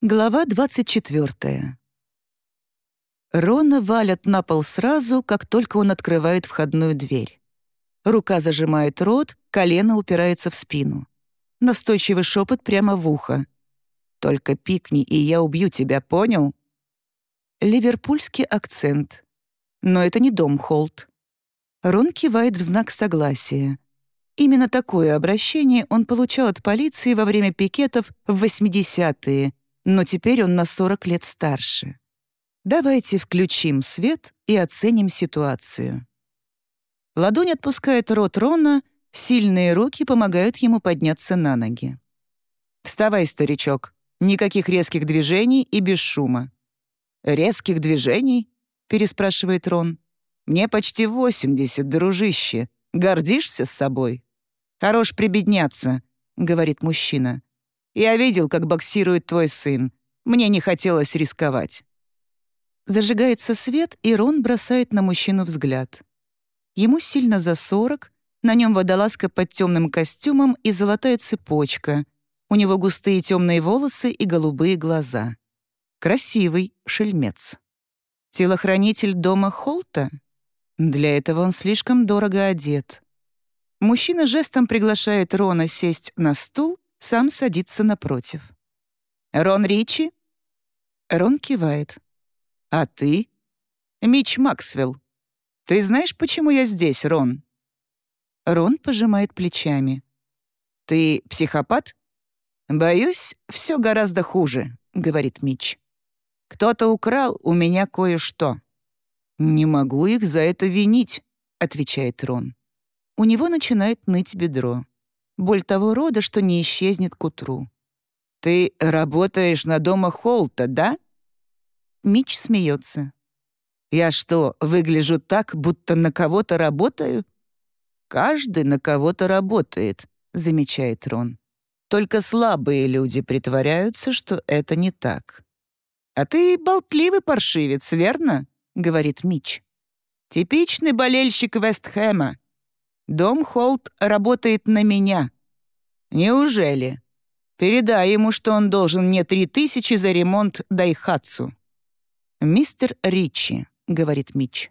Глава 24. Рона валят на пол сразу, как только он открывает входную дверь. Рука зажимает рот, колено упирается в спину. Настойчивый шепот прямо в ухо. «Только пикни, и я убью тебя, понял?» Ливерпульский акцент. Но это не дом Холт. Рон кивает в знак согласия. Именно такое обращение он получал от полиции во время пикетов в 80-е, но теперь он на 40 лет старше. Давайте включим свет и оценим ситуацию. Ладонь отпускает рот Рона, сильные руки помогают ему подняться на ноги. «Вставай, старичок. Никаких резких движений и без шума». «Резких движений?» — переспрашивает Рон. «Мне почти 80, дружище. Гордишься с собой?» «Хорош прибедняться», — говорит мужчина. Я видел, как боксирует твой сын. Мне не хотелось рисковать». Зажигается свет, и Рон бросает на мужчину взгляд. Ему сильно за сорок, на нем водолазка под темным костюмом и золотая цепочка. У него густые темные волосы и голубые глаза. Красивый шельмец. Телохранитель дома Холта? Для этого он слишком дорого одет. Мужчина жестом приглашает Рона сесть на стул сам садится напротив. «Рон Ричи?» Рон кивает. «А ты?» «Мич Максвелл. Ты знаешь, почему я здесь, Рон?» Рон пожимает плечами. «Ты психопат?» «Боюсь, все гораздо хуже», — говорит Мич. «Кто-то украл у меня кое-что». «Не могу их за это винить», — отвечает Рон. У него начинает ныть бедро. Боль того рода, что не исчезнет к утру. «Ты работаешь на дома Холта, да?» Мич смеется. «Я что, выгляжу так, будто на кого-то работаю?» «Каждый на кого-то работает», — замечает Рон. «Только слабые люди притворяются, что это не так». «А ты болтливый паршивец, верно?» — говорит Мич. «Типичный болельщик Вестхэма. Дом Холт работает на меня». «Неужели? Передай ему, что он должен мне три тысячи за ремонт Дайхатсу». «Мистер Ричи», — говорит Мич,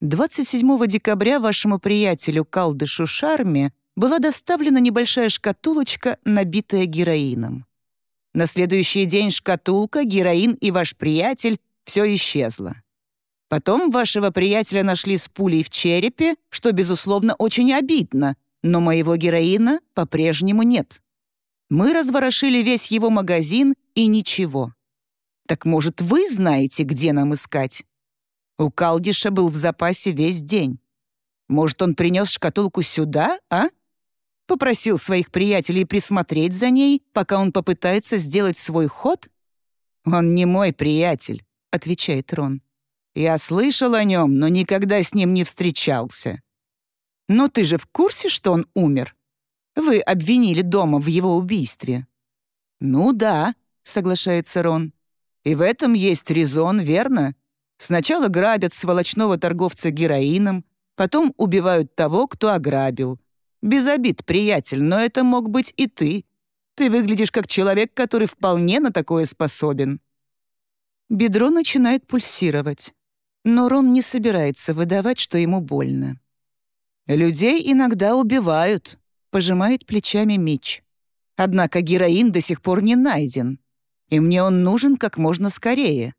27 декабря вашему приятелю Калдышу Шарме была доставлена небольшая шкатулочка, набитая героином. На следующий день шкатулка, героин и ваш приятель — все исчезло. Потом вашего приятеля нашли с пулей в черепе, что, безусловно, очень обидно, но моего героина по-прежнему нет. Мы разворошили весь его магазин и ничего. Так, может, вы знаете, где нам искать? У Калдиша был в запасе весь день. Может, он принес шкатулку сюда, а? Попросил своих приятелей присмотреть за ней, пока он попытается сделать свой ход? «Он не мой приятель», — отвечает Рон. Я слышал о нем, но никогда с ним не встречался. Но ты же в курсе, что он умер? Вы обвинили дома в его убийстве. Ну да, соглашается Рон. И в этом есть резон, верно? Сначала грабят сволочного торговца героином, потом убивают того, кто ограбил. Без обид, приятель, но это мог быть и ты. Ты выглядишь как человек, который вполне на такое способен. Бедро начинает пульсировать но Рон не собирается выдавать, что ему больно. «Людей иногда убивают», — пожимает плечами Мич. «Однако героин до сих пор не найден, и мне он нужен как можно скорее.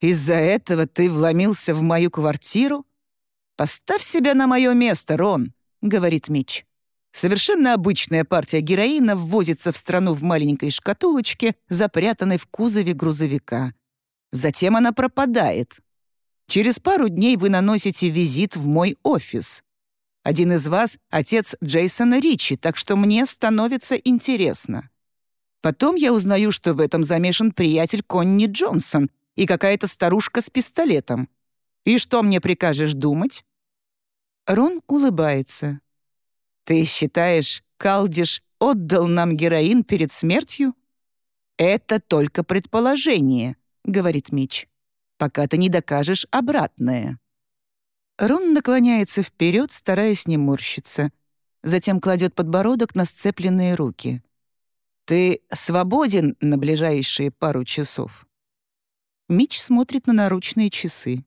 Из-за этого ты вломился в мою квартиру? Поставь себя на мое место, Рон», — говорит Мич. Совершенно обычная партия героина ввозится в страну в маленькой шкатулочке, запрятанной в кузове грузовика. Затем она пропадает. Через пару дней вы наносите визит в мой офис. Один из вас — отец Джейсона Ричи, так что мне становится интересно. Потом я узнаю, что в этом замешан приятель Конни Джонсон и какая-то старушка с пистолетом. И что мне прикажешь думать?» Рон улыбается. «Ты считаешь, Калдиш отдал нам героин перед смертью?» «Это только предположение», — говорит Мич пока ты не докажешь обратное». Рон наклоняется вперед, стараясь не морщиться. Затем кладет подбородок на сцепленные руки. «Ты свободен на ближайшие пару часов?» Мич смотрит на наручные часы.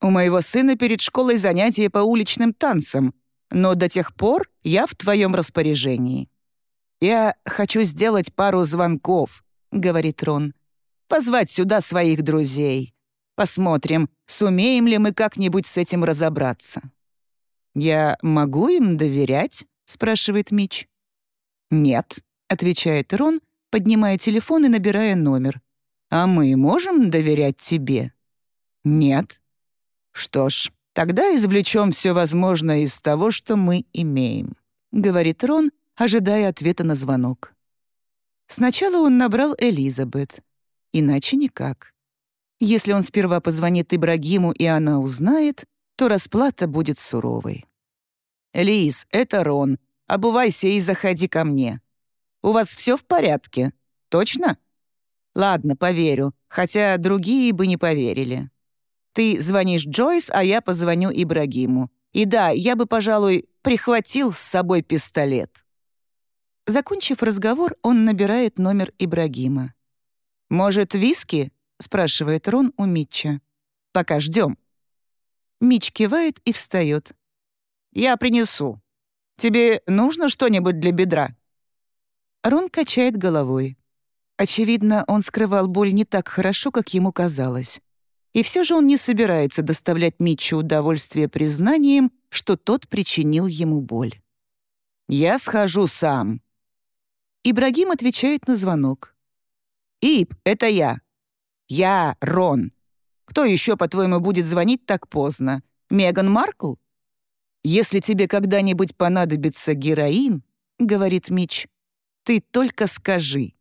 «У моего сына перед школой занятия по уличным танцам, но до тех пор я в твоем распоряжении». «Я хочу сделать пару звонков», — говорит Рон. «Позвать сюда своих друзей. Посмотрим, сумеем ли мы как-нибудь с этим разобраться». «Я могу им доверять?» — спрашивает Мич. «Нет», — отвечает Рон, поднимая телефон и набирая номер. «А мы можем доверять тебе?» «Нет». «Что ж, тогда извлечем все возможное из того, что мы имеем», — говорит Рон, ожидая ответа на звонок. Сначала он набрал Элизабет. Иначе никак. Если он сперва позвонит Ибрагиму, и она узнает, то расплата будет суровой. «Лиз, это Рон. Обувайся и заходи ко мне. У вас все в порядке? Точно?» «Ладно, поверю, хотя другие бы не поверили. Ты звонишь Джойс, а я позвоню Ибрагиму. И да, я бы, пожалуй, прихватил с собой пистолет». Закончив разговор, он набирает номер Ибрагима. «Может, виски?» — спрашивает Рон у Митча. «Пока ждем». Мич кивает и встает. «Я принесу. Тебе нужно что-нибудь для бедра?» Рон качает головой. Очевидно, он скрывал боль не так хорошо, как ему казалось. И все же он не собирается доставлять Митчу удовольствие признанием, что тот причинил ему боль. «Я схожу сам», Ибрагим отвечает на звонок. «Иб, это я. Я Рон. Кто еще, по-твоему, будет звонить так поздно? Меган Маркл?» «Если тебе когда-нибудь понадобится героин, — говорит Мич, — ты только скажи.